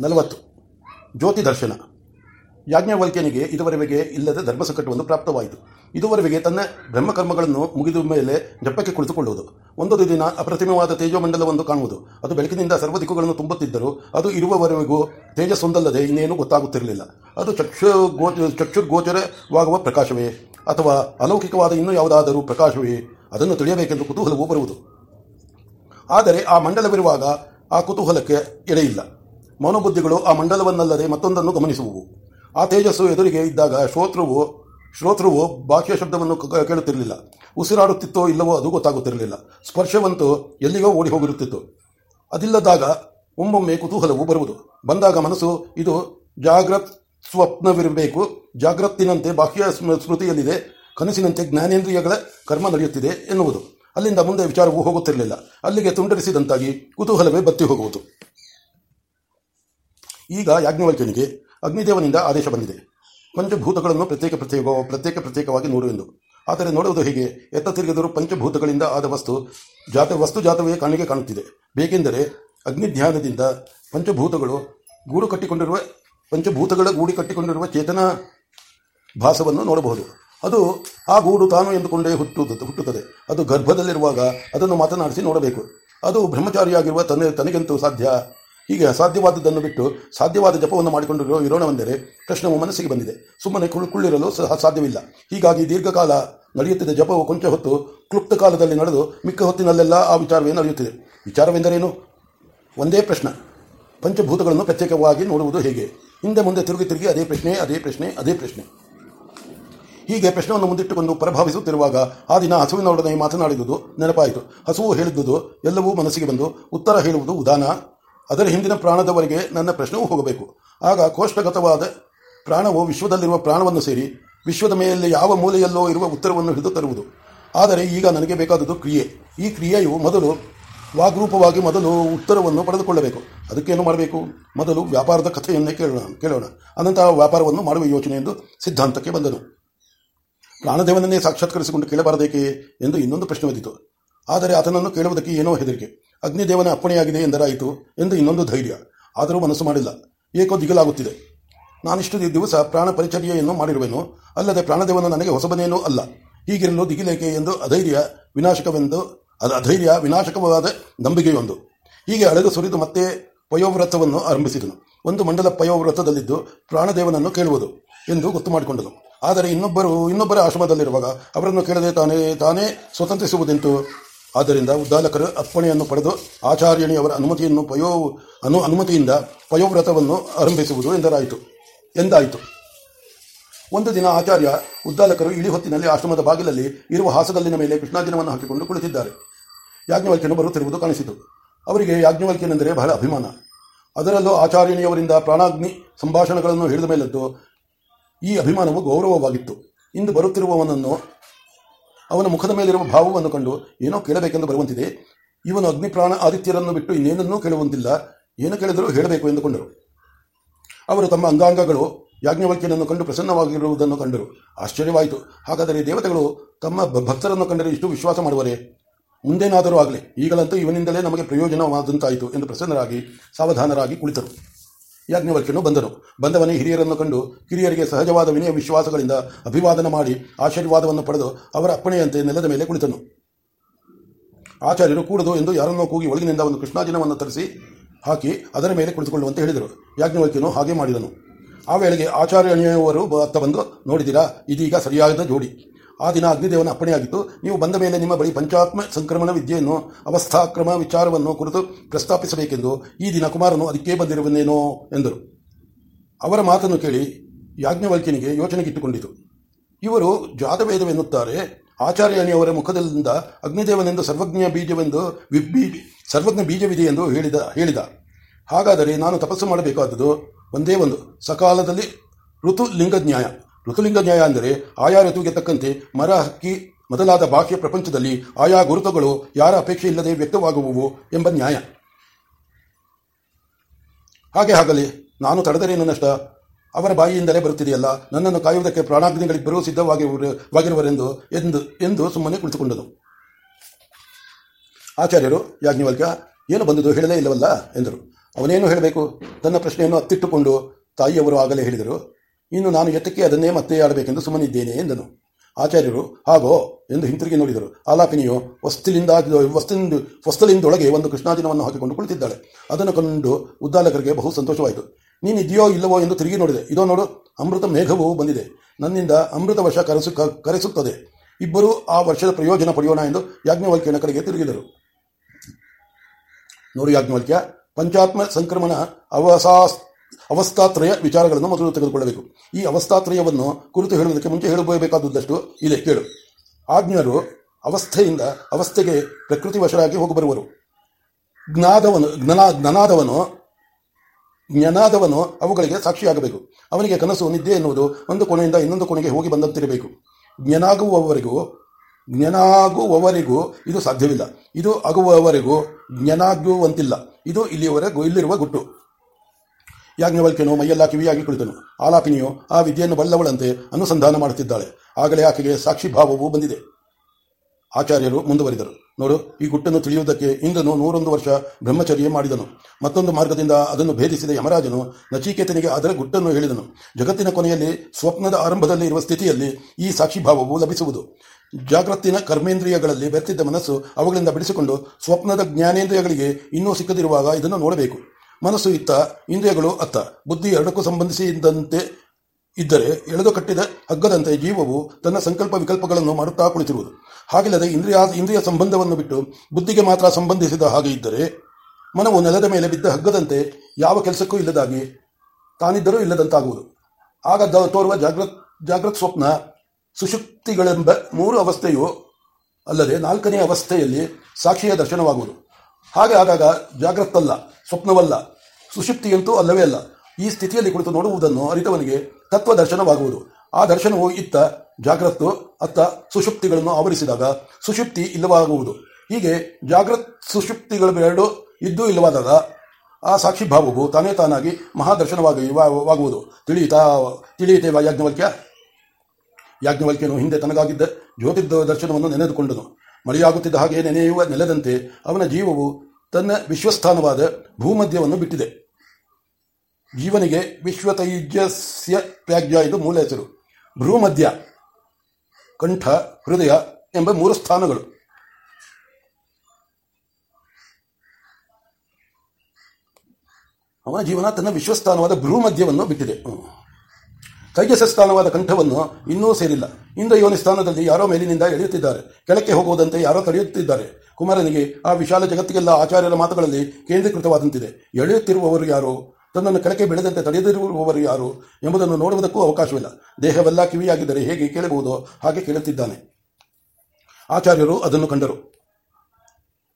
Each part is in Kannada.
ನಲವತ್ತು. ಜ್ಯೋತಿ ದರ್ಶನ. ಯಾಜ್ಞವಲ್ಕ್ಯನಿಗೆ ಇದುವರೆಗೆ ಇಲ್ಲದ ಧರ್ಮಸಂಕಟವನ್ನು ಪ್ರಾಪ್ತವಾಯಿತು. ಇದುವರೆಗೆ ತನ್ನ ಬ್ರಹ್ಮಕರ್ಮಗಳನ್ನು ಮುಗಿದ ಮೇಲೆ ಜಪ್ಪಕ್ಕೆ ಕುಳಿತುಕೊಳ್ಳುವುದು. ಒಂದೊಂದು ದಿನ ಅಪ್ರತಿಮವಾದ ತೇಜೋಮಂಡಲವನ್ನು ಕಾಣುವುದು. ಅದು ಬೆಳಕಿನಿಂದ ಸರ್ವ ದಿಕ್ಕುಗಳನ್ನು ತುಂಬುತ್ತಿದ್ದರೂ ಅದು ಇರುವವರೆಗೂ ತೇಜಸ್ಸೊಂದಲ್ಲದೆ ಇನ್ನೇನು ಗೊತ್ತಾಗುತ್ತಿರಲಿಲ್ಲ. ಅದು ಚಕ್ಷು ಗೋ ಚಕ್ಷುರ್ಗೋಚರವಾಗುವ ಪ್ರಕಾಶವೇ? ಅಥವಾ ಅಲೌಕಿಕವಾದ ಇನ್ನೂ ಯಾವುದಾದರೂ ಪ್ರಕಾಶವೇ? ಅದನ್ನು ತಿಳಿಯಬೇಕೆಂದು ಕುತೂಹಲವೂ ಬರುವುದು. ಆದರೆ ಆ ಮಂಡಲವಿರುವಾಗ ಆ ಕುತೂಹಲಕ್ಕೆ ಎಡೆಯಿಲ್ಲ. ಮನೋಬುದ್ಧಿಗಳು ಆ ಮಂಡಲವನ್ನಲ್ಲದೆ ಮತ್ತೊಂದನ್ನು ಗಮನಿಸುವುವು. ಆ ತೇಜಸ್ಸು ಎದುರಿಗೆ ಇದ್ದಾಗ ಶ್ರೋತೃವು ಶ್ರೋತೃವು ಬಾಹ್ಯ ಶಬ್ದವನ್ನು ಕೇಳುತ್ತಿರಲಿಲ್ಲ. ಉಸಿರಾಡುತ್ತಿತ್ತೋ ಇಲ್ಲವೋ ಅದು ಗೊತ್ತಾಗುತ್ತಿರಲಿಲ್ಲ. ಸ್ಪರ್ಶವಂತೂ ಎಲ್ಲಿಗೋ ಓಡಿ ಹೋಗಿರುತ್ತಿತ್ತು ಅದಿಲ್ಲದಾಗ ಒಮ್ಮೊಮ್ಮೆ ಕುತೂಹಲವು ಬರುವುದು. ಬಂದಾಗ ಮನಸ್ಸು, ಇದು ಜಾಗ್ರತ್ ಸ್ವಪ್ನವಿರಬೇಕು. ಜಾಗ್ರತ್ತಿನಂತೆ ಬಾಹ್ಯ ಸ್ಮ- ಸ್ಮೃತಿಯಲ್ಲಿದೆ. ಕನಸಿನಂತೆ ಜ್ಞಾನೇಂದ್ರಿಯಗಳ ಕರ್ಮ ನಡೆಯುತ್ತಿದೆ ಎನ್ನುವುದು. ಅಲ್ಲಿಂದ ಮುಂದೆ ವಿಚಾರವು ಹೋಗುತ್ತಿರಲಿಲ್ಲ. ಅಲ್ಲಿಗೆ ತುಂಡರಿಸಿದಂತಾಗಿ ಕುತೂಹಲವೇ ಬತ್ತಿ ಹೋಗುವುದು. ಈಗ ಯಾಜ್ಞವಲ್ಕ್ಯನಿಗೆ ಅಗ್ನಿದೇವನಿಂದ ಆದೇಶ ಬಂದಿದೆ. ಪಂಚಭೂತಗಳನ್ನು ಪ್ರತ್ಯೇಕ ಪ್ರತ್ಯೇಕ ಪ್ರತ್ಯೇಕ ಪ್ರತ್ಯೇಕವಾಗಿ ನೋಡು ಎಂದು. ಆದರೆ ನೋಡುವುದು ಹೇಗೆ? ಎತ್ತ ತಿರುಗಿದರೂ ಪಂಚಭೂತಗಳಿಂದ ಆದ ವಸ್ತು ಜಾತ ವಸ್ತು ಜಾತವೇ ಕಾಣಿಗೆ ಕಾಣುತ್ತಿದೆ. ಬೇಕೆಂದರೆ ಅಗ್ನಿಧ್ಯಾನದಿಂದ ಪಂಚಭೂತಗಳು ಗೂಡು ಕಟ್ಟಿಕೊಂಡಿರುವ ಪಂಚಭೂತಗಳ ಗೂಡಿ ಕಟ್ಟಿಕೊಂಡಿರುವ ಚೇತನ ಭಾಸವನ್ನು ನೋಡಬಹುದು. ಅದು ಆ ಗೂಡು ತಾನು ಎಂದುಕೊಂಡೇ ಹುಟ್ಟುತ್ತದೆ ಹುಟ್ಟುತ್ತದೆ. ಅದು ಗರ್ಭದಲ್ಲಿರುವಾಗ ಅದನ್ನು ಮಾತನಾಡಿಸಿ ನೋಡಬೇಕು. ಅದು ಬ್ರಹ್ಮಚಾರಿಯಾಗಿರುವ ತನ್ನ ತನಗಂತೂ ಸಾಧ್ಯ ಹೀಗೆ ಅಸಾಧ್ಯವಾದದ್ದನ್ನು ಬಿಟ್ಟು ಸಾಧ್ಯವಾದ ಜಪವನ್ನು ಮಾಡಿಕೊಂಡು ಇರೋಣವೆಂದರೆ ಪ್ರಶ್ನವು ಮನಸ್ಸಿಗೆ ಬಂದಿದೆ. ಸುಮ್ಮನೆ ಕುಳ್ ಕುಳ್ಳಿರಲು ಸಹ ಸಾಧ್ಯವಿಲ್ಲ. ಹೀಗಾಗಿ ದೀರ್ಘಕಾಲ ನಡೆಯುತ್ತಿದ್ದ ಜಪವು ಕೊಂಚ ಹೊತ್ತು ಕ್ಲುಪ್ತ ಕಾಲದಲ್ಲಿ ನಡೆದು ಮಿಕ್ಕ ಹೊತ್ತಿನಲ್ಲೆಲ್ಲ ಆ ವಿಚಾರವೇ ನಡೆಯುತ್ತಿದೆ. ವಿಚಾರವೆಂದರೇನು? ಒಂದೇ ಪ್ರಶ್ನೆ. ಪಂಚಭೂತಗಳನ್ನು ಪ್ರತ್ಯೇಕವಾಗಿ ನೋಡುವುದು ಹೇಗೆ? ಹಿಂದೆ ಮುಂದೆ ತಿರುಗಿ ತಿರುಗಿ ಅದೇ ಪ್ರಶ್ನೆ ಅದೇ ಪ್ರಶ್ನೆ ಅದೇ ಪ್ರಶ್ನೆ. ಹೀಗೆ ಪ್ರಶ್ನೆಯನ್ನು ಮುಂದಿಟ್ಟುಕೊಂಡು ಪ್ರಭಾವಿಸುತ್ತಿರುವಾಗ ಆ ದಿನ ಹಸುವಿನೊಡನೆ ಮಾತನಾಡಿದುದು ನೆನಪಾಯಿತು. ಹಸುವು ಹೇಳಿದ್ದುದು ಎಲ್ಲವೂ ಮನಸ್ಸಿಗೆ ಬಂದು ಉತ್ತರ ಹೇಳುವುದು ಉದಾನ. ಅದರ ಹಿಂದಿನ ಪ್ರಾಣದವರೆಗೆ ನನ್ನ ಪ್ರಶ್ನೆಯೂ ಹೋಗಬೇಕು. ಆಗ ಕೋಷ್ಟಗತವಾದ ಪ್ರಾಣವು ವಿಶ್ವದಲ್ಲಿರುವ ಪ್ರಾಣವನ್ನು ಸೇರಿ ವಿಶ್ವದ ಮೇಲೆ ಯಾವ ಮೂಲೆಯಲ್ಲೋ ಇರುವ ಉತ್ತರವನ್ನು ಹಿಡಿದು ತರುವುದು. ಆದರೆ ಈಗ ನನಗೆ ಬೇಕಾದದ್ದು ಕ್ರಿಯೆ. ಈ ಕ್ರಿಯೆಯು ಮೊದಲು ವಾಗ್ರೂಪವಾಗಿ ಮೊದಲು ಉತ್ತರವನ್ನು ಪಡೆದುಕೊಳ್ಳಬೇಕು. ಅದಕ್ಕೇನು ಮಾಡಬೇಕು? ಮೊದಲು ವ್ಯಾಪಾರದ ಕಥೆಯನ್ನೇ ಕೇಳೋಣ ಕೇಳೋಣ. ಅನಂತರ ವ್ಯಾಪಾರವನ್ನು ಮಾಡುವ ಯೋಚನೆ ಎಂದು ಸಿದ್ಧಾಂತಕ್ಕೆ ಬಂದನು. ಪ್ರಾಣದೇವನನ್ನೇ ಸಾಕ್ಷಾತ್ಕರಿಸಿಕೊಂಡು ಕೇಳಬಾರದೇಕೆ ಎಂದು ಇನ್ನೊಂದು ಪ್ರಶ್ನೆ ಬಂದಿತು ಆದರೆ ಆತನನ್ನು ಕೇಳುವುದಕ್ಕೆ ಏನೋ ಹೆದರಿಕೆ. ಅಗ್ನಿದೇವನ ಅಪ್ಪಣೆಯಾಗಿದೆ ಎಂದರಾಯಿತು ಎಂದು ಇನ್ನೊಂದು ಧೈರ್ಯ. ಆದರೂ ಮನಸ್ಸು ಮಾಡಿಲ್ಲ. ಏಕೋ ದಿಗಲಾಗುತ್ತಿದೆ. ನಾನಿಷ್ಟು ದಿವಸ ಪ್ರಾಣ ಪರಿಚರ್ಯೆಯನ್ನು ಮಾಡಿರುವೆನು. ಅಲ್ಲದೆ ಪ್ರಾಣದೇವನು ನನಗೆ ಹೊಸಬನೇನೂ ಅಲ್ಲ. ಹೀಗಿರಲು ದಿಗಿಲೇಕೆ ಎಂದು ಅಧೈರ್ಯ ವಿನಾಶಕವೆಂದು ಅಧೈರ್ಯ ವಿನಾಶಕವಾದ ನಂಬಿಕೆಯೊಂದು. ಹೀಗೆ ಅಳೆದು ಸುರಿದು ಮತ್ತೆ ಪಯೋವ್ರತವನ್ನು ಆರಂಭಿಸಿದನು. ಒಂದು ಮಂಡಲ ಪಯೋವ್ರತದಲ್ಲಿದ್ದು ಪ್ರಾಣದೇವನನ್ನು ಕೇಳುವುದು ಎಂದು ಗೊತ್ತು ಮಾಡಿಕೊಂಡನು. ಆದರೆ ಇನ್ನೊಬ್ಬರು ಇನ್ನೊಬ್ಬರ ಆಶ್ರಮದಲ್ಲಿರುವಾಗ ಅವರನ್ನು ಕೇಳದೆ ತಾನೇ ತಾನೇ ಸ್ವತಂತ್ರಿಸುವುದೆಂತು? ಆದ್ದರಿಂದ ಉದ್ದಾಲಕರು ಅರ್ಪಣೆಯನ್ನು ಪಡೆದು ಆಚಾರ್ಯಣಿಯವರ ಅನುಮತಿಯನ್ನು ಪಯೋ ಅನು ಅನುಮತಿಯಿಂದ ಪಯೋವ್ರತವನ್ನು ಆರಂಭಿಸುವುದು ಎಂದರಾಯಿತು. ಎಂದಾಯಿತು. ಒಂದು ದಿನ ಆಚಾರ್ಯ ಉದ್ದಾಲಕರು ಇಳಿ ಹೊತ್ತಿನಲ್ಲಿ ಆಶ್ರಮದ ಬಾಗಿಲಲ್ಲಿ ಇರುವ ಹಾಸಗಲ್ಲಿನ ಮೇಲೆ ಕೃಷ್ಣಾಜಿನವನ್ನು ಹಾಕಿಕೊಂಡು ಕುಳಿತಿದ್ದಾರೆ. ಯಾಜ್ಞವಲ್ಕ್ಯನು ಬರುತ್ತಿರುವುದು ಕಾಣಿಸಿತು. ಅವರಿಗೆ ಯಾಜ್ಞವಲ್ಕ್ಯನೆಂದರೆ ಬಹಳ ಅಭಿಮಾನ. ಅದರಲ್ಲೂ ಆಚಾರ್ಯಣಿಯವರಿಂದ ಪ್ರಾಣಾಗ್ನಿ ಸಂಭಾಷಣೆಗಳನ್ನು ಹೇಳಿದ ಮೇಲದ್ದು ಈ ಅಭಿಮಾನವು ಗೌರವವಾಗಿತ್ತು. ಇಂದು ಬರುತ್ತಿರುವವನನ್ನು ಅವನ ಮುಖದ ಮೇಲಿರುವ ಭಾವವನ್ನು ಕಂಡು ಏನೋ ಕೇಳಬೇಕೆಂದು ಬರುವಂತಿದೆ. ಇವನು ಅಗ್ನಿಪ್ರಾಣ ಆದಿತ್ಯರನ್ನು ಬಿಟ್ಟು ಇನ್ನೇನನ್ನೂ ಕೇಳುವಂತಿಲ್ಲ. ಏನು ಕೇಳಿದರೂ ಹೇಳಬೇಕು ಎಂದುಕೊಂಡರು. ಅವರು ತಮ್ಮ ಅಂಗಾಂಗಗಳು ಯಾಜ್ಞವಲ್ಕ್ಯನನ್ನು ಕಂಡು ಪ್ರಸನ್ನವಾಗಿರುವುದನ್ನು ಕಂಡರು. ಆಶ್ಚರ್ಯವಾಯಿತು. ಹಾಗಾದರೆ ದೇವತೆಗಳು ತಮ್ಮ ಭಕ್ತರನ್ನು ಕಂಡರೆ ಇಷ್ಟು ವಿಶ್ವಾಸ ಮಾಡುವರೆ? ಮುಂದೇನಾದರೂ ಆಗಲಿ, ಈಗಲಂತೂ ಇವನಿಂದಲೇ ನಮಗೆ ಪ್ರಯೋಜನವಾದಂತಾಯಿತು ಎಂದು ಪ್ರಸನ್ನರಾಗಿ, ಸಾವಧಾನರಾಗಿ ಕುಳಿತರು. ಯಾಜ್ಞವಲ್ಕ್ಯನು ಬಂದನು. ಬಂದವನೇ ಹಿರಿಯರನ್ನು ಕಂಡು ಕಿರಿಯರಿಗೆ ಸಹಜವಾದ ವಿನಯ ವಿಶ್ವಾಸಗಳಿಂದ ಅಭಿವಾದನ ಮಾಡಿ ಆಶೀರ್ವಾದವನ್ನು ಪಡೆದು ಅವರ ಅಪ್ಪಣೆಯಂತೆ ನೆಲದ ಮೇಲೆ ಕುಳಿತನು. ಆಚಾರ್ಯರು ಕೂಡದು ಎಂದು ಯಾರನ್ನೋ ಕೂಗಿ ಒಳಗಿನಿಂದ ಒಂದು ಕೃಷ್ಣಾಜಿನವನ್ನು ತರಿಸಿ ಹಾಕಿ ಅದರ ಮೇಲೆ ಕುಳಿತುಕೊಳ್ಳುವಂತೆ ಹೇಳಿದರು. ಯಾಜ್ಞವಲ್ಕ್ಯನು ಹಾಗೆ ಮಾಡಿದನು. ಆ ವೇಳೆಗೆ ಆಚಾರ್ಯವರು ಅತ್ತ ಬಂದು, ನೋಡಿದಿರಾ, ಇದೀಗ ಸರಿಯಾದ ಜೋಡಿ. ಆ ದಿನ ಅಗ್ನಿದೇವನ ಅಪ್ಪಣೆಯಾಗಿತ್ತು. ನೀವು ಬಂದ ಮೇಲೆ ನಿಮ್ಮ ಬಳಿ ಪಂಚಾತ್ಮ ಸಂಕ್ರಮಣ ವಿದ್ಯೆಯನ್ನು, ಅವಸ್ಥಾಕ್ರಮ ವಿಚಾರವನ್ನು ಕುರಿತು ಪ್ರಸ್ತಾಪಿಸಬೇಕೆಂದು ಈ ದಿನ ಕುಮಾರನು ಅದಕ್ಕೆ ಬಂದಿರುವನೇನೋ ಎಂದರು. ಅವರ ಮಾತನ್ನು ಕೇಳಿ ಯಾಜ್ಞವಲ್ಕ್ಯನಿಗೆ ಯೋಚನೆಗಿಟ್ಟುಕೊಂಡಿತು. ಇವರು ಜಾತವೇದವೆನ್ನುತ್ತಾರೆ ಆಚಾರ್ಯಣಿಯವರ ಮುಖದಿಂದ ಅಗ್ನಿದೇವನೆಂದು ಸರ್ವಜ್ಞ ಬೀಜವೆಂದು ವಿ- ಬೀ- ಸರ್ವಜ್ಞ ಬೀಜವಿದೆ ಎಂದು ಹೇಳಿದ ಹೇಳಿದ. ಹಾಗಾದರೆ ನಾನು ತಪಸ್ಸು ಮಾಡಬೇಕಾದದ್ದು ಒಂದೇ ಒಂದು. ಸಕಾಲದಲ್ಲಿ ಋತು ನ್ಯಾಯ ಋತುಲಿಂಗ ನ್ಯಾಯ ಅಂದರೆ ಆಯಾ ಋತುವಿಗೆ ತಕ್ಕಂತೆ ಮರ, ಹಕ್ಕಿ, ಮೊದಲಾದ ಬಾಹ್ಯ ಪ್ರಪಂಚದಲ್ಲಿ ಆಯಾ ಗುರುತುಗಳು ಯಾರ ಅಪೇಕ್ಷೆ ಇಲ್ಲದೆ ವ್ಯಕ್ತವಾಗುವುವು ಎಂಬ ನ್ಯಾಯ. ಹಾಗೆ ಆಗಲಿ ನಾನು ತಡೆದರೇನು ನಷ್ಟ ಅವರ ಬಾಯಿಯಿಂದಲೇ ಬರುತ್ತಿದೆಯಲ್ಲ, ನನ್ನನ್ನು ಕಾಯುವುದಕ್ಕೆ ಪ್ರಾಣಾಗ್ನಿಗಳಿಬ್ಬರೂ ಸಿದ್ಧವಾಗಿರುವರೆಂದು ಎಂದು ಎಂದು ಸುಮ್ಮನೆ ಕುಳಿತುಕೊಂಡನು. ಆಚಾರ್ಯರು ಯಾಜ್ಞವಲ್ಕ ಏನು ಬಂದುದು ಹೇಳಲೇ ಇಲ್ಲವಲ್ಲ ಎಂದರು. ಅವನೇನು ಹೇಳಬೇಕು? ತನ್ನ ಪ್ರಶ್ನೆಯನ್ನು ಅತ್ತಿಟ್ಟುಕೊಂಡು ತಾಯಿಯವರು ಆಗಲೇ ಹೇಳಿದರು. ಇನ್ನು ನಾನು ಎತ್ತಕ್ಕೆ ಅದನ್ನೇ ಮತ್ತೆ ಆಡಬೇಕೆಂದು ಸುಮ್ಮನಿದ್ದೇನೆ ಎಂದನು. ಆಚಾರ್ಯರು, ಹಾಗೋ ಎಂದು ಹಿಂತಿರುಗಿ ನೋಡಿದರು. ಆಲಾಪಿನಿಯು ವಸ್ತಿಲಿಂದ ವಸ್ತು ವಸ್ತಲಿಂದೊಳಗೆ ಒಂದು ಕೃಷ್ಣಾಜಿನವನ್ನು ಹಾಕಿಕೊಂಡು ಕುಳಿತಿದ್ದಾಳೆ. ಅದನ್ನು ಕಂಡು ಉದ್ದಾಲಕರಿಗೆ ಬಹು ಸಂತೋಷವಾಯಿತು. ನೀನಿದೆಯೋ ಇಲ್ಲವೋ ಎಂದು ತಿರುಗಿ ನೋಡಿದೆ. ಇದೋ ನೋಡು, ಅಮೃತ ಮೇಘವು ಬಂದಿದೆ. ನನ್ನಿಂದ ಅಮೃತ ವರ್ಷ ಕರೆಸು ಕರೆಸುತ್ತದೆ. ಇಬ್ಬರೂ ಆ ವರ್ಷದ ಪ್ರಯೋಜನ ಪಡೆಯೋಣ ಎಂದು ಯಾಜ್ಞವಲ್ಕ್ಯನ ಕಡೆಗೆ ತಿರುಗಿದರು. ನೋಡು ಯಾಜ್ಞವಲ್ಕ್ಯ, ಪಂಚಾತ್ಮ ಸಂಕ್ರಮಣ ಅವಸಾ ಅವಸ್ಥಾತ್ರಯ ವಿಚಾರಗಳನ್ನು ಮೊದಲು ತೆಗೆದುಕೊಳ್ಳಬೇಕು. ಈ ಅವಸ್ಥಾತ್ರಯವನ್ನು ಕುರಿತು ಹೇಳುವುದಕ್ಕೆ ಮುಂಚೆ ಹೇಳಬೇಕಾದದ್ದಷ್ಟು ಇದೆ. ಕೇಳು. ಆಜ್ಞರು ಅವಸ್ಥೆಯಿಂದ ಅವಸ್ಥೆಗೆ ಪ್ರಕೃತಿ ವಶರಾಗಿ ಹೋಗಬರುವರು. ಜ್ಞಾದವನು, ಜ್ಞಾನ, ಜ್ಞಾನಾದವನು ಜ್ಞಾನಾದವನು ಅವುಗಳಿಗೆ ಸಾಕ್ಷಿಯಾಗಬೇಕು. ಅವನಿಗೆ ಕನಸು, ನಿದ್ದೆ ಎನ್ನುವುದು ಒಂದು ಕೋಣೆಯಿಂದ ಇನ್ನೊಂದು ಕೋಣೆಗೆ ಹೋಗಿ ಬಂದಂತಿರಬೇಕು. ಜ್ಞಾನಾಗುವವರೆಗೂ ಜ್ಞಾನಾಗುವವರೆಗೂ ಇದು ಸಾಧ್ಯವಿಲ್ಲ. ಇದು ಆಗುವವರೆಗೂ ಜ್ಞಾನಾಗುವಂತಿಲ್ಲ. ಇದು ಇಲ್ಲಿಯವರೆಗೂ, ಇಲ್ಲಿರುವ ಗುಟ್ಟು. ಯಾಜ್ಞವಲ್ಕ್ಯನು ಮೈಯೆಲ್ಲ ಕಿವಿಯಾಗಿ ಕುಳಿತನು. ಆಲಾಪಿನಿಯು ಆ ವಿದ್ಯೆಯನ್ನು ಬಲ್ಲವಳಂತೆ ಅನುಸಂಧಾನ ಮಾಡುತ್ತಿದ್ದಾಳೆ. ಆಗಲೇ ಆಕೆಗೆ ಸಾಕ್ಷಿ ಭಾವವೂ ಬಂದಿದೆ. ಆಚಾರ್ಯರು ಮುಂದುವರಿದರು. ನೋಡು, ಈ ಗುಟ್ಟನ್ನು ತಿಳಿಯುವುದಕ್ಕೆ ಇಂದ್ರನು ನೂರೊಂದು ವರ್ಷ ಬ್ರಹ್ಮಚರ್ಯ ಮಾಡಿದನು. ಮತ್ತೊಂದು ಮಾರ್ಗದಿಂದ ಅದನ್ನು ಭೇದಿಸಿದ ಯಮರಾಜನು ನಚಿಕೇತನಿಗೆ ಅದರ ಗುಟ್ಟನ್ನು ಹೇಳಿದನು. ಜಗತ್ತಿನ ಕೊನೆಯಲ್ಲಿ ಸ್ವಪ್ನದ ಆರಂಭದಲ್ಲಿ ಇರುವ ಸ್ಥಿತಿಯಲ್ಲಿ ಈ ಸಾಕ್ಷಿಭಾವವು ಲಭಿಸುವುದು. ಜಾಗೃತಿನ ಕರ್ಮೇಂದ್ರಿಯಗಳಲ್ಲಿ ಬೆರೆತಿದ್ದ ಮನಸ್ಸು ಅವುಗಳಿಂದ ಬಿಡಿಸಿಕೊಂಡು ಸ್ವಪ್ನದ ಜ್ಞಾನೇಂದ್ರಿಯಗಳಿಗೆ ಇನ್ನೂ ಸಿಕ್ಕದಿರುವಾಗ ಇದನ್ನು ನೋಡಬೇಕು. ಮನಸ್ಸು ಇತ್ತ, ಇಂದ್ರಿಯಗಳು ಅತ್ತ. ಬುದ್ಧಿ ಎರಡಕ್ಕೂ ಸಂಬಂಧಿಸಿದಂತೆ ಇದ್ದರೆ ಎಳೆದು ಕಟ್ಟಿದ ಹಗ್ಗದಂತೆ ಜೀವವು ತನ್ನ ಸಂಕಲ್ಪ ವಿಕಲ್ಪಗಳನ್ನು ಮಾಡುತ್ತಾ ಕುಳಿತಿರುವುದು. ಹಾಗಿಲ್ಲದೆ ಇಂದ್ರಿಯ ಇಂದ್ರಿಯ ಸಂಬಂಧವನ್ನು ಬಿಟ್ಟು ಬುದ್ಧಿಗೆ ಮಾತ್ರ ಸಂಬಂಧಿಸಿದ ಹಾಗೆ ಇದ್ದರೆ ಮನವು ನೆಲದ ಮೇಲೆ ಬಿದ್ದ ಹಗ್ಗದಂತೆ ಯಾವ ಕೆಲಸಕ್ಕೂ ಇಲ್ಲದಾಗಿ ತಾನಿದ್ದರೂ ಇಲ್ಲದಂತಾಗುವುದು. ಆಗ ತೋರುವ ಜಾಗೃತ್ ಜಾಗೃತ್ ಸ್ವಪ್ನ ಸುಶುಕ್ತಿಗಳೆಂಬ ಮೂರು ಅವಸ್ಥೆಯು ಅಲ್ಲದೆ ನಾಲ್ಕನೇ ಅವಸ್ಥೆಯಲ್ಲಿ ಸಾಕ್ಷಿಯ ದರ್ಶನವಾಗುವುದು. ಹಾಗೆ ಆಗಾಗ ಜಾಗೃತಲ್ಲ ಸ್ವಪ್ನವಲ್ಲ. ಸುಷುಪ್ತಿಯಂತೂ ಅಲ್ಲವೇ ಅಲ್ಲ. ಈ ಸ್ಥಿತಿಯಲ್ಲಿ ಕುಳಿತು ನೋಡುವುದನ್ನು ಅರಿತವನಿಗೆ ತತ್ವ ದರ್ಶನವಾಗುವುದು ಆ ದರ್ಶನವು ಇತ್ತ ಜಾಗ್ರತ್ತು, ಅತ್ತ ಸುಷುಪ್ತಿಗಳನ್ನು ಆವರಿಸಿದಾಗ ಸುಷುಪ್ತಿ ಇಲ್ಲವಾಗುವುದು. ಹೀಗೆ ಜಾಗೃತ್ ಸುಷುಪ್ತಿಗಳೆರಡು ಇದ್ದೂ ಇಲ್ಲವಾದಾಗ ಆ ಸಾಕ್ಷಿ ಭಾವವು ತಾನೇ ತಾನಾಗಿ ಮಹಾದರ್ಶನವಾಗಿ ವಾ- ವಾಗುವುದು. ತಿಳಿಯಿತಾ ತಿಳಿಯುತ್ತೇವ ಯಾಜ್ಞವಲ್ಕ್ಯ? ಯಾಜ್ಞವಲ್ಕ್ಯನು ಹಿಂದೆ ತನಗಾಗಿದ್ದ ಜ್ಯೋತಿದ್ದ ದರ್ಶನವನ್ನು ನೆನೆದುಕೊಂಡನು. ಮಳೆಯಾಗುತ್ತಿದ್ದ ಹಾಗೆ ನೆನೆಯುವ ನೆಲದಂತೆ ಅವನ ಜೀವವು ತನ್ನ ವಿಶ್ವಸ್ಥಾನವಾದ ಭೂಮಧ್ಯವನ್ನು ಬಿಟ್ಟಿದೆ. ಜೀವನಿಗೆ ವಿಶ್ವತೈಜಸ್ಯ ತ್ಯಾಜ್ಯ ಇದು ಮೂಲ ಹೆಸರು. ಭ್ರೂಮಧ್ಯ, ಕಂಠ, ಹೃದಯ ಎಂಬ ಮೂರು ಸ್ಥಾನಗಳು. ಅವನ ಜೀವನ ತನ್ನ ವಿಶ್ವಸ್ಥಾನವಾದ ಭ್ರೂಮಧ್ಯವನ್ನು ಬಿಟ್ಟಿದೆ. ತೈಜಸ ಸ್ಥಾನವಾದ ಕಂಠವನ್ನು ಇನ್ನೂ ಸೇರಿಲ್ಲ. ಇಂದ ಯೋನಿ ಸ್ಥಾನದಲ್ಲಿ ಯಾರೋ ಮೇಲಿನಿಂದ ಎಳೆಯುತ್ತಿದ್ದಾರೆ. ಕೆಳಕ್ಕೆ ಹೋಗುವುದಂತೆ ಯಾರೋ ತಡೆಯುತ್ತಿದ್ದಾರೆ. ಕುಮಾರನಿಗೆ ಆ ವಿಶಾಲ ಜಗತ್ತಿಗೆಲ್ಲ ಆಚಾರ್ಯರ ಮಾತುಗಳಲ್ಲಿ ಕೇಂದ್ರೀಕೃತವಾದಂತಿದೆ. ಎಳೆಯುತ್ತಿರುವವರು ಯಾರು? ತನ್ನನ್ನು ಕಳಕೆ ಬೆಳೆದಂತೆ ತಡೆದಿರುವವರು ಯಾರು ಎಂಬುದನ್ನು ನೋಡುವುದಕ್ಕೂ ಅವಕಾಶವಿಲ್ಲ. ದೇಹವೆಲ್ಲ ಕಿವಿಯಾಗಿದ್ದರೆ ಹೇಗೆ ಕೇಳಬಹುದು? ಹಾಗೆ ಕೇಳುತ್ತಿದ್ದಾನೆ. ಆಚಾರ್ಯರು ಅದನ್ನು ಕಂಡರು.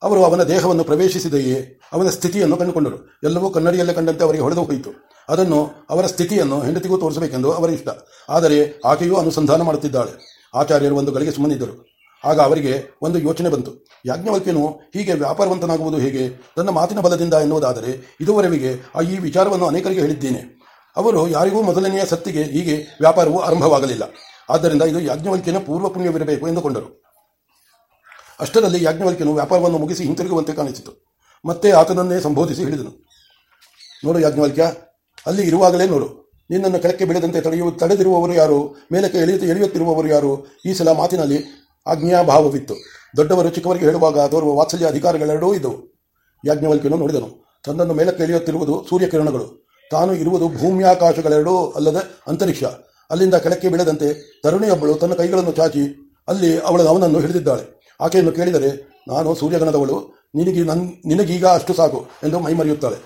ಅವರು ಅವನ ದೇಹವನ್ನು ಪ್ರವೇಶಿಸಿದೆಯೇ? ಅವನ ಸ್ಥಿತಿಯನ್ನು ಕಂಡುಕೊಂಡರು. ಎಲ್ಲವೂ ಕನ್ನಡಿಯಲ್ಲೇ ಕಂಡಂತೆ ಅವರಿಗೆ ಹೊಡೆದು ಹೋಯಿತು. ಅದನ್ನು ಅವರ ಸ್ಥಿತಿಯನ್ನು ಹೆಂಡತಿಗೂ ತೋರಿಸಬೇಕೆಂದು ಅವರ ಇಷ್ಟ. ಆದರೆ ಆಕೆಯೂ ಅನುಸಂಧಾನ ಮಾಡುತ್ತಿದ್ದಾಳೆ. ಆಚಾರ್ಯರು ಒಂದು ಗಳಿಗೆ ಸುಮ್ಮನಿದ್ದರು. ಆಗ ಅವರಿಗೆ ಒಂದು ಯೋಚನೆ ಬಂತು. ಯಾಜ್ಞವಲ್ಕ್ಯನು ಹೀಗೆ ವ್ಯಾಪಾರವಂತನಾಗುವುದು ಹೇಗೆ? ತನ್ನ ಮಾತಿನ ಬಲದಿಂದ ಎನ್ನುವುದಾದರೆ ಇದುವರೆಗೆ ಆ ಈ ವಿಚಾರವನ್ನು ಅನೇಕರಿಗೆ ಹೇಳಿದ್ದೇನೆ. ಅವರು ಯಾರಿಗೂ ಮೊದಲನೆಯ ಸತ್ತಿಗೆ ಹೀಗೆ ವ್ಯಾಪಾರವು ಆರಂಭವಾಗಲಿಲ್ಲ. ಆದ್ದರಿಂದ ಇದು ಯಾಜ್ಞವಲ್ಕ್ಯನ ಪೂರ್ವ ಪುಣ್ಯವಿರಬೇಕು ಎಂದುಕೊಂಡರು. ಅಷ್ಟರಲ್ಲಿ ಯಾಜ್ಞವಲ್ಕ್ಯನು ವ್ಯಾಪಾರವನ್ನು ಮುಗಿಸಿ ಹಿಂತಿರುಗುವಂತೆ ಕಾಣಿಸಿತು. ಮತ್ತೆ ಆತನನ್ನೇ ಸಂಬೋಧಿಸಿ ಹೇಳಿದನು. ನೋಡು ಯಾಜ್ಞವಲ್ಕ್ಯ, ಅಲ್ಲಿ ಇರುವಾಗಲೇ ನೋಡು. ನಿನ್ನನ್ನು ಕೆಳಕ್ಕೆ ಬಿಡದಂತೆ ತಡೆಯುವ ತಡೆದಿರುವವರು ಯಾರು? ಮೇಲಕ್ಕೆ ಎಳೆಯುತ್ತ, ಎಳೆಯುತ್ತಿರುವವರು ಯಾರು? ಈ ಸಲ ಮಾತಿನಲ್ಲಿ ಆಜ್ಞಾಭಾವವಿತ್ತು. ದೊಡ್ಡವರು ಚಿಕ್ಕವರಿಗೆ ಹೇಳುವಾಗ ತೋರುವ ವಾತ್ಸಲ್ಯ ಅಧಿಕಾರಗಳೆರಡೂ ಇದ್ದವು ಯಾಜ್ಞವಲ್ಕಿಯನ್ನು ನೋಡಿದನು. ತನ್ನನ್ನು ಮೇಲಕ್ಕೆ ಎಳೆಯುತ್ತಿರುವುದು ಸೂರ್ಯಕಿರಣಗಳು. ತಾನು ಇರುವುದು ಭೂಮ್ಯಾಕಾಶಗಳೆರಡೂ ಅಲ್ಲದೆ ಅಂತರಿಕ್ಷ. ಅಲ್ಲಿಂದ ಕೆಳಕ್ಕೆ ಬೆಳೆದಂತೆ ತರುಣಿಯೊಬ್ಬಳು ತನ್ನ ಕೈಗಳನ್ನು ಚಾಚಿ ಅಲ್ಲಿ ಅವಳು ಅವನನ್ನು ಹಿಡಿದಿದ್ದಾಳೆ. ಆಕೆಯನ್ನು ಕೇಳಿದರೆ, ನಾನು ಸೂರ್ಯಗಣದವಳು. ನಿನಗೆ ನನ್, ನಿನಗೀಗ ಅಷ್ಟು ಸಾಕು ಎಂದು ಮೈ ಮರೆಯುತ್ತಾಳೆ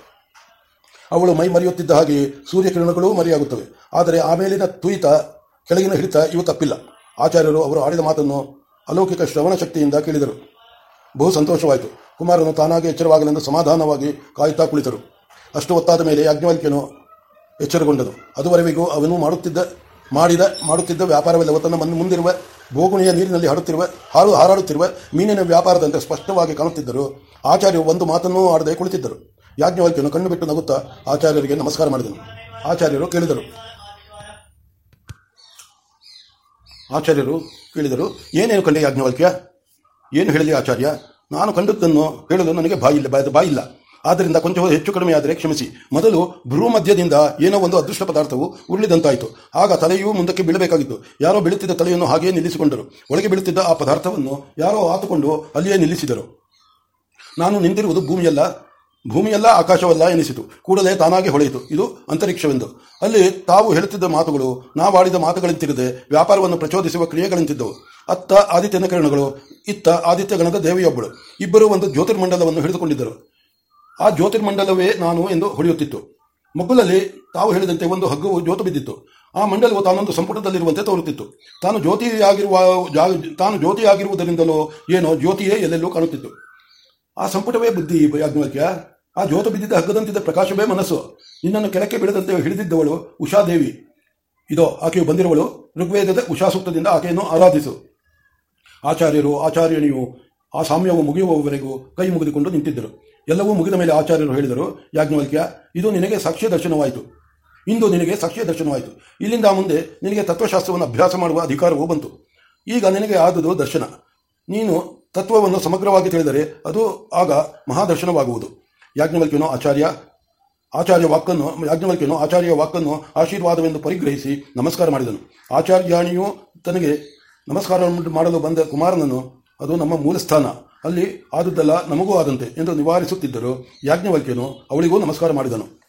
ಅವಳು ಮೈ ಮರೆಯುತ್ತಿದ್ದ ಹಾಗೆ ಸೂರ್ಯಕಿರಣಗಳೂ ಮರೆಯಾಗುತ್ತವೆ. ಆದರೆ ಆಮೇಲಿನ ತುಯಿತ, ಕೆಳಗಿನ ಹಿಡಿತ ಇವು ತಪ್ಪಿಲ್ಲ. ಆಚಾರ್ಯರು ಅವರು ಆಡಿದ ಮಾತನ್ನು ಅಲೌಕಿಕ ಶ್ರವಣ ಶಕ್ತಿಯಿಂದ ಕೇಳಿದರು. ಬಹು ಸಂತೋಷವಾಯಿತು. ಕುಮಾರನು ತಾನಾಗಿ ಎಚ್ಚರವಾಗಲೆಂದು ಸಮಾಧಾನವಾಗಿ ಕಾಯುತ್ತಾ ಕುಳಿತರು. ಅಷ್ಟು ಒತ್ತಾದ ಮೇಲೆ ಯಾಜ್ಞವಲ್ಕ್ಯನು ಎಚ್ಚರಗೊಂಡನು. ಅದುವರೆಗೂ ಅವನು ಮಾಡುತ್ತಿದ್ದ, ಮಾಡಿದ, ಮಾಡುತ್ತಿದ್ದ ವ್ಯಾಪಾರವೆಲ್ಲವೂ ತನ್ನ ಮುಂದೆ ಮುಂದಿರುವ ಬೋಗುಣಿಯ ನೀರಿನಲ್ಲಿ ಹಾಡುತ್ತಿರುವ ಹಾರು ಹಾರಾಡುತ್ತಿರುವ ಮೀನಿನ ವ್ಯಾಪಾರದಂತೆ ಸ್ಪಷ್ಟವಾಗಿ ಕಾಣುತ್ತಿದ್ದರು. ಆಚಾರ್ಯರು ಒಂದು ಮಾತನ್ನೂ ಆಡದೆ ಕುಳಿತಿದ್ದರು. ಯಾಜ್ಞವಲ್ಕ್ಯನು ಕಣ್ಣು ಬಿಟ್ಟು ನಗುತ್ತಾ ಆಚಾರ್ಯರಿಗೆ ನಮಸ್ಕಾರ ಮಾಡಿದನು. ಆಚಾರ್ಯರು ಕೇಳಿದರು ಆಚಾರ್ಯರು ಕೇಳಿದರು, ಏನೇನು ಕಂಡೆ ಯಾಜ್ಞವಲ್ಕ್ಯ ಏನು ಹೇಳಿದೆ ಆಚಾರ್ಯ? ನಾನು ಕಂಡದ್ದನ್ನು ಹೇಳಲು ನನಗೆ ಬಾಯಿಲ್ಲ ಬಾಯಿ ಬಾಯಿಲ್ಲ. ಆದ್ದರಿಂದ ಕೊಂಚ ಹೆಚ್ಚು ಕಡಿಮೆ ಆದರೆ ಕ್ಷಮಿಸಿ. ಮೊದಲು ಭ್ರೂ ಮಧ್ಯದಿಂದ ಏನೋ ಒಂದು ಅದೃಷ್ಟ ಪದಾರ್ಥವು ಉರುಳಿದಂತಾಯಿತು. ಆಗ ತಲೆಯೂ ಮುಂದಕ್ಕೆ ಬೀಳಬೇಕಾಗಿತ್ತು. ಯಾರೋ ಬೀಳುತ್ತಿದ್ದ ತಲೆಯನ್ನು ಹಾಗೆಯೇ ನಿಲ್ಲಿಸಿಕೊಂಡರು. ಒಳಗೆ ಬೀಳುತ್ತಿದ್ದ ಆ ಪದಾರ್ಥವನ್ನು ಯಾರೋ ಆತುಕೊಂಡು ಅಲ್ಲಿಯೇ ನಿಲ್ಲಿಸಿದರು. ನಾನು ನಿಂತಿರುವುದು ಭೂಮಿಯಲ್ಲ ಭೂಮಿಯಲ್ಲ ಆಕಾಶವಲ್ಲ ಎನಿಸಿತು. ಕೂಡಲೇ ತಾನಾಗಿ ಹೊಳೆಯಿತು. ಇದು ಅಂತರಿಕ್ಷವೆಂದು. ಅಲ್ಲಿ ತಾವು ಹೇಳುತ್ತಿದ್ದ ಮಾತುಗಳು ನಾವಾಡಿದ ಮಾತುಗಳಂತಿರದೆ ವ್ಯಾಪಾರವನ್ನು ಪ್ರಚೋದಿಸುವ ಕ್ರಿಯೆಗಳಂತಿದ್ದವು. ಅತ್ತ ಆದಿತ್ಯನ ಕಿರಣಗಳು ಇತ್ತ ಆದಿತ್ಯ ಗಣದ ದೇವಿಯೊಬ್ಬಳು. ಇಬ್ಬರು ಒಂದು ಜ್ಯೋತಿರ್ಮಂಡಲವನ್ನು ಹಿಡಿದುಕೊಂಡಿದ್ದರು. ಆ ಜ್ಯೋತಿರ್ಮಂಡಲವೇ ನಾನು ಎಂದು ಹೊಳೆಯುತ್ತಿತ್ತು ಮಗುಲಲ್ಲಿ ತಾವು ಹೇಳಿದಂತೆ ಒಂದು ಹಗ್ಗವು ಜ್ಯೋತು ಬಿದ್ದಿತ್ತು. ಆ ಮಂಡಲವು ತಾನೊಂದು ಸಂಪುಟದಲ್ಲಿರುವಂತೆ ತೋರುತ್ತಿತ್ತು. ತಾನು ಜ್ಯೋತಿಯಾಗಿರುವ ತಾನು ಜ್ಯೋತಿಯಾಗಿರುವುದರಿಂದಲೋ ಏನೋ ಜ್ಯೋತಿಯೇ ಎಲ್ಲೆಲ್ಲೂ ಕಾಣುತ್ತಿತ್ತು. ಆ ಸಂಪುಟವೇ ಬುದ್ಧಿ ಯಾಜ್ಞವಾಕ್ಯ ಆ ಜ್ಯೋತ ಬಿದ್ದಿದ್ದ ಹಗ್ಗದಂತಿದ್ದ ಪ್ರಕಾಶವೇ ಮನಸ್ಸು. ನಿನ್ನನ್ನು ಕೆಳಕ್ಕೆ ಬಿಡದಂತೆ ಹಿಡಿದಿದ್ದವಳು ಉಷಾದೇವಿ. ಇದೋ, ಆಕೆಯು ಬಂದಿರುವಳು ಋಗ್ವೇದದ ಉಷಾಸೂಕ್ತದಿಂದ ಆಕೆಯನ್ನು ಆರಾಧಿಸು. ಆಚಾರ್ಯರು, ಆಚಾರ್ಯಣಿಯು ಆ ಸಾಮ್ಯವು ಮುಗಿಯುವವರೆಗೂ ಕೈ ಮುಗಿದುಕೊಂಡು ನಿಂತಿದ್ದರು. ಎಲ್ಲವೂ ಮುಗಿದ ಮೇಲೆ ಆಚಾರ್ಯರು ಹೇಳಿದರು ಯಾಜ್ಞವಲ್ಕ್ಯ ಇದು ನಿನಗೆ ಸಾಕ್ಷ್ಯ ದರ್ಶನವಾಯಿತು. ಇಂದು ನಿನಗೆ ಸಾಕ್ಷ್ಯ ದರ್ಶನವಾಯಿತು. ಇಲ್ಲಿಂದ ಮುಂದೆ ನಿನಗೆ ತತ್ವಶಾಸ್ತ್ರವನ್ನು ಅಭ್ಯಾಸ ಮಾಡುವ ಅಧಿಕಾರವೂ ಬಂತು. ಈಗ ನಿನಗೆ ಆದುದು ದರ್ಶನ. ನೀನು ತತ್ವವನ್ನು ಸಮಗ್ರವಾಗಿ ತಿಳಿದರೆ ಅದು ಆಗ ಮಹಾದರ್ಶನವಾಗುವುದು. ಯಾಜ್ಞವಲ್ಕ್ಯನು ಆಚಾರ್ಯ ಆಚಾರ್ಯ ವಾಕನ್ನು ಯಾಜ್ಞವಲ್ಕ್ಯನು ಆಚಾರ್ಯ ವಾಕನ್ನು ಆಶೀರ್ವಾದವೆಂದು ಪರಿಗ್ರಹಿಸಿ ನಮಸ್ಕಾರ ಮಾಡಿದನು. ಆಚಾರ್ಯಾಣಿಯು ತನಗೆ ನಮಸ್ಕಾರ ಮಾಡಲು ಬಂದ ಕುಮಾರನನ್ನು, ಅದು ನಮ್ಮ ಮೂಲಸ್ಥಾನ ಅಲ್ಲಿ ಆದದ್ದಲ್ಲ ನಮಗೂ ಆದಂತೆ ಎಂದು ನಿವಾರಿಸುತ್ತಿದ್ದರು ಯಾಜ್ಞವಲ್ಕ್ಯನು ಅವಳಿಗೂ ನಮಸ್ಕಾರ ಮಾಡಿದನು.